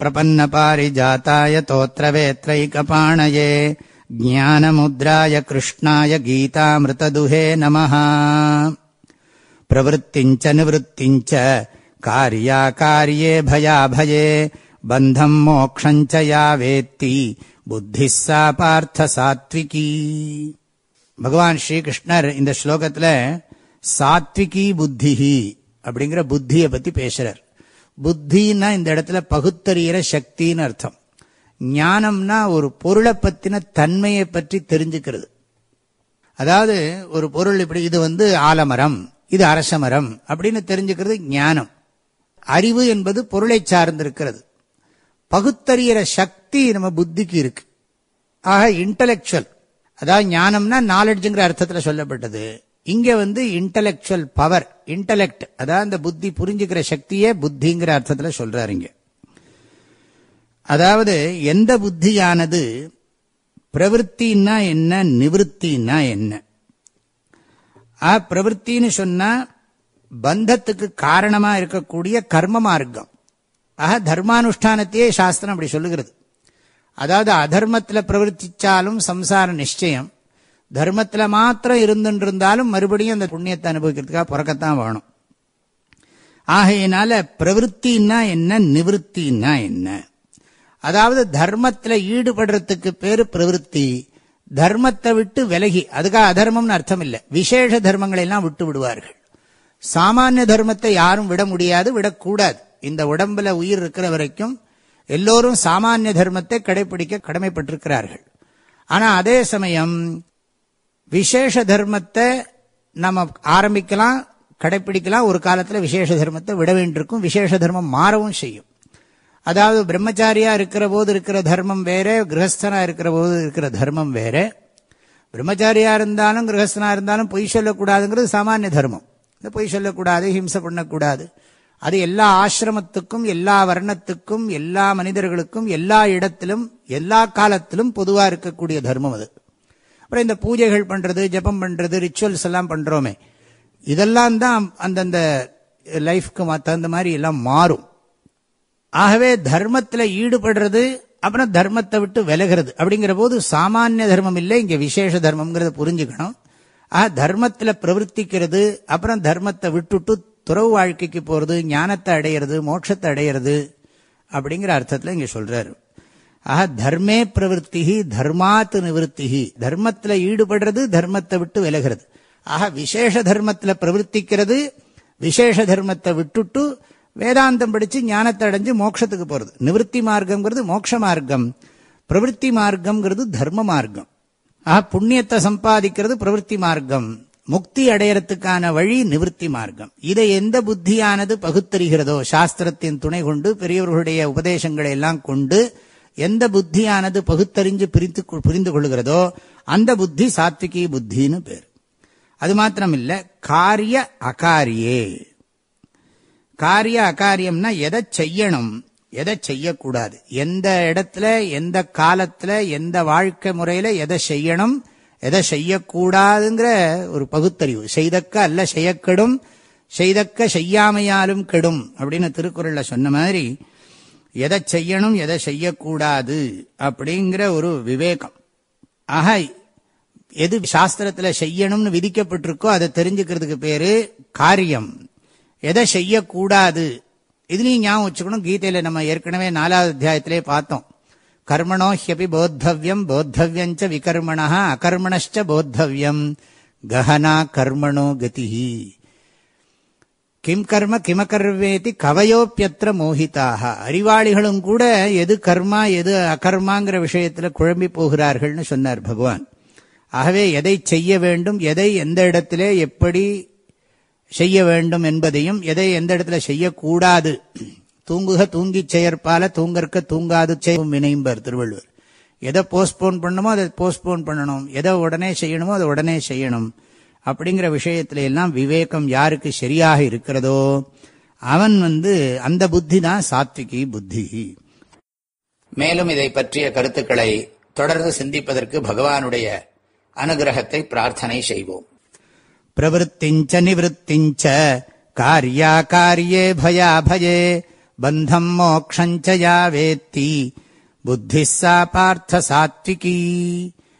प्रपन्नपारिजाताय तोत्रवेत्रैकपाणये ज्ञानमुद्राय कृष्णाय गीतामृतदुहे नमः प्रवृत्तिम् च निवृत्तिम् च कार्याकार्ये भयाभये बन्धम् मोक्षम् च या वेत्ति புத்தி சா பார்த்த சாத்விகி பகவான் ஸ்ரீகிருஷ்ணர் இந்த ஸ்லோகத்தில் சாத்விகி புத்திஹி அப்படிங்கிற புத்தியை பத்தி பேசுறார் புத்தின்னா இந்த இடத்துல பகுத்தறிகிற சக்தின்னு அர்த்தம். ஞானம்னா ஒரு பொருளை பற்றின தன்மையை பற்றி தெரிஞ்சுக்கிறது. அதாவது ஒரு பொருள் இப்படி இது வந்து ஆலமரம் இது அரசமரம் அப்படின்னு தெரிஞ்சுக்கிறது ஞானம். அறிவு என்பது பொருளை சார்ந்திருக்கிறது. பகுத்தறிகிற சக்தி நம்ம புத்திக்கு இருக்கு. ஆக இன்டலெக்சுவல் அதாவது ஞானம்னா நாலெட்ஜுங்கிற அர்த்தத்தில் சொல்லப்பட்டது. இங்க வந்து இன்டலெக்சுவல் பவர் இன்டலெக்ட் அதாவது அந்த புத்தி புரிஞ்சுக்கிற சக்தியே புத்திங்கிற அர்த்தத்தில் சொல்றாரு அதாவது எந்த புத்தியானது பிரவருத்தின்னா என்ன நிவத்தின்னா என்ன? பிரவருத்தின்னு சொன்னா பந்தத்துக்கு காரணமா இருக்கக்கூடிய கர்ம மார்க்கம். ஆக தர்மானுஷ்டானத்தையே சாஸ்திரம் அப்படி சொல்லுகிறது. அதாவது அதர்மத்தில் பிரவர்த்திச்சாலும் சம்சார நிச்சயம் தர்மத்தில் மாத்திரம் இருந்துருந்தாலும் மறுபடியும் அந்த புண்ணியத்தை அனுபவிக்கிறதுக்காக பிறக்கத்தான் வேணும். ஆகையினால பிரவருத்தின்னா என்ன நிவத்தின்னா என்ன? அதாவது தர்மத்தில் ஈடுபடுறதுக்கு பேரு பிரவருத்தி தர்மத்தை விட்டு விலகி அதுக்காக அதர்மம்னு அர்த்தம் இல்லை விசேஷ தர்மங்களை எல்லாம் விட்டு விடுவார்கள். சாமானிய தர்மத்தை யாரும் விட முடியாது விடக்கூடாது. இந்த உடம்புல உயிர் இருக்கிற வரைக்கும் எல்லோரும் சாமானிய தர்மத்தை கடைபிடிக்க கடமைப்பட்டிருக்கிறார்கள். ஆனா அதே சமயம் விசேஷ தர்மத்தை நம்ம ஆரம்பிக்கலாம் கடைபிடிக்கலாம் ஒரு காலத்தில் விசேஷ தர்மத்தை விட வேண்டியிருக்கும். விசேஷ தர்மம் மாறவும் செய்யும். அதாவது பிரம்மச்சாரியா இருக்கிற போது இருக்கிற தர்மம் வேற கிரகஸ்தனா இருக்கிற போது இருக்கிற தர்மம் வேற. பிரம்மச்சாரியா இருந்தாலும் கிரகஸ்தனா இருந்தாலும் பொய் சொல்லக்கூடாதுங்கிறது சாமானிய தர்மம். இந்த பொய் சொல்லக்கூடாது ஹிம்சை பண்ணக்கூடாது. அது எல்லா ஆசிரமத்துக்கும் எல்லா வர்ணத்துக்கும் எல்லா மனிதர்களுக்கும் எல்லா இடத்திலும் எல்லா காலத்திலும் பொதுவாக இருக்கக்கூடிய தர்மம் அது. அப்புறம் இந்த பூஜைகள் பண்றது ஜபம் பண்றது ரிச்சுவல்ஸ் எல்லாம் பண்றோமே. இதெல்லாம் தான் அந்தந்த லைஃப்க்கு தகுந்த மாதிரி எல்லாம் மாறும். ஆகவே தர்மத்தில் ஈடுபடுறது அப்புறம் தர்மத்தை விட்டு விலகிறது. அப்படிங்கிற போது சாமானிய தர்மம் இல்லை இங்கே விசேஷ தர்மம்ங்கிறத புரிஞ்சுக்கணும். ஆக தர்மத்தில் பிரவர்த்திக்கிறது அப்புறம் தர்மத்தை விட்டுட்டு துறவு வாழ்க்கைக்கு போகிறது ஞானத்தை அடையிறது மோட்சத்தை அடையிறது அப்படிங்கிற அர்த்தத்தில் இங்கே சொல்கிறாரு ஆக தர்மே பிரவருத்தி தர்மாத்து நிவர்த்தி தர்மத்தில் ஈடுபடுறது தர்மத்தை விட்டு விலகிறது. ஆக விசேஷ தர்மத்தில் பிரவர்த்திக்கிறது விசேஷ தர்மத்தை விட்டுட்டு வேதாந்தம் படிச்சு ஞானத்தை அடைஞ்சு மோட்சத்துக்கு போறது. நிவர்த்தி மார்க்கங்கிறது மோட்ச மார்க்கம். பிரவருத்தி மார்க்கம்ங்கிறது தர்ம மார்க்கம். ஆக புண்ணியத்தை சம்பாதிக்கிறது பிரவருத்தி மார்க்கம். முக்தி அடையறதுக்கான வழி நிவர்த்தி மார்க்கம். இதை எந்த புத்தியானது பகுத்தறிகிறதோ சாஸ்திரத்தின் துணை கொண்டு பெரியவர்களுடைய உபதேசங்களை எல்லாம் கொண்டு எந்த புத்தியானது பகுத்தறிஞ்சு பிரித்து புரிந்து கொள்கிறதோ அந்த புத்தி சாத்விகி புத்தின்னு பேர். அது மாத்திரம் இல்ல காரிய அகாரியே. காரிய அகாரியம்னா எதை செய்யணும் எதை செய்யக்கூடாது. எந்த இடத்துல எந்த காலத்துல எந்த வாழ்க்கை முறையில எதை செய்யணும் எதை செய்யக்கூடாதுங்கிற ஒரு பகுத்தறிவு. செய்தக்க அல்ல செய்யக்கெடும் செய்தக்க செய்யாமையாலும் கெடும் அப்படின்னு திருக்குறள்ல சொன்ன மாதிரி எதை செய்யணும் எதை செய்யக்கூடாது அப்படிங்கிற ஒரு விவேகம். ஆக எது சாஸ்திரத்துல செய்யணும்னு விதிக்கப்பட்டிருக்கோ அதை தெரிஞ்சுக்கிறதுக்கு பேரு காரியம். எதை செய்யக்கூடாது? இதுலையும் ஞாபகம் வச்சுக்கணும். கீதையில நம்ம ஏற்கனவே நாலாவது அத்தியாயத்திலே பார்த்தோம். கர்மணோ ஹியபி போத்தவியம் போத்தவியஞ்ச விகர்மணா அகர்மணச்ச போத்தவியம். கஹனா கர்மணோ கதி கிம் கர்ம கிமகர்வேதி கவயோப்பியத்திர மோகிதாக. அறிவாளிகளும் கூட எது கர்மா எது அகர்மாங்கிற விஷயத்துல குழம்பி போகிறார்கள்னு சொன்னார் பகவான். ஆகவே எதை செய்ய வேண்டும் எதை எந்த இடத்திலே எப்படி செய்ய வேண்டும் என்பதையும் எதை எந்த இடத்துல செய்யக்கூடாது. தூங்குக தூங்கி செயற்பால தூங்கற்க தூங்காது செய்யும் வினைம்பர் திருவள்ளுவர். எதை போஸ்ட்போன் பண்ணணுமோ அதை போஸ்ட்போன் பண்ணணும். எதை உடனே செய்யணுமோ அதை உடனே செய்யணும். அப்படிங்கிற விஷயத்துல எல்லாம் விவேகம் யாருக்கு சரியாக இருக்கிறதோ அவன் வந்து அந்த புத்தி தான் சாத்விகி புத்தி. மேலும் இதை பற்றிய கருத்துக்களை தொடர்ந்து சிந்திப்பதற்கு பகவானுடைய அனுகிரகத்தை பிரார்த்தனை செய்வோம். பிரவருத்திஞ்ச நிவத்திஞ்ச காரியா காரியே பயா பயே பந்தம் மோக்ஷஞ்சயா வேத்தி புத்தி சா பார்த்த சாத்விகி.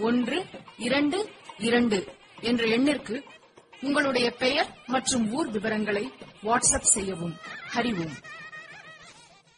ஒன்று இரண்டு இரண்டு என்ற எண்ணிற்கு உங்களுடைய பெயர் மற்றும் ஊர் விவரங்களை வாட்ஸ்அப் செய்யவும். அறிவோம்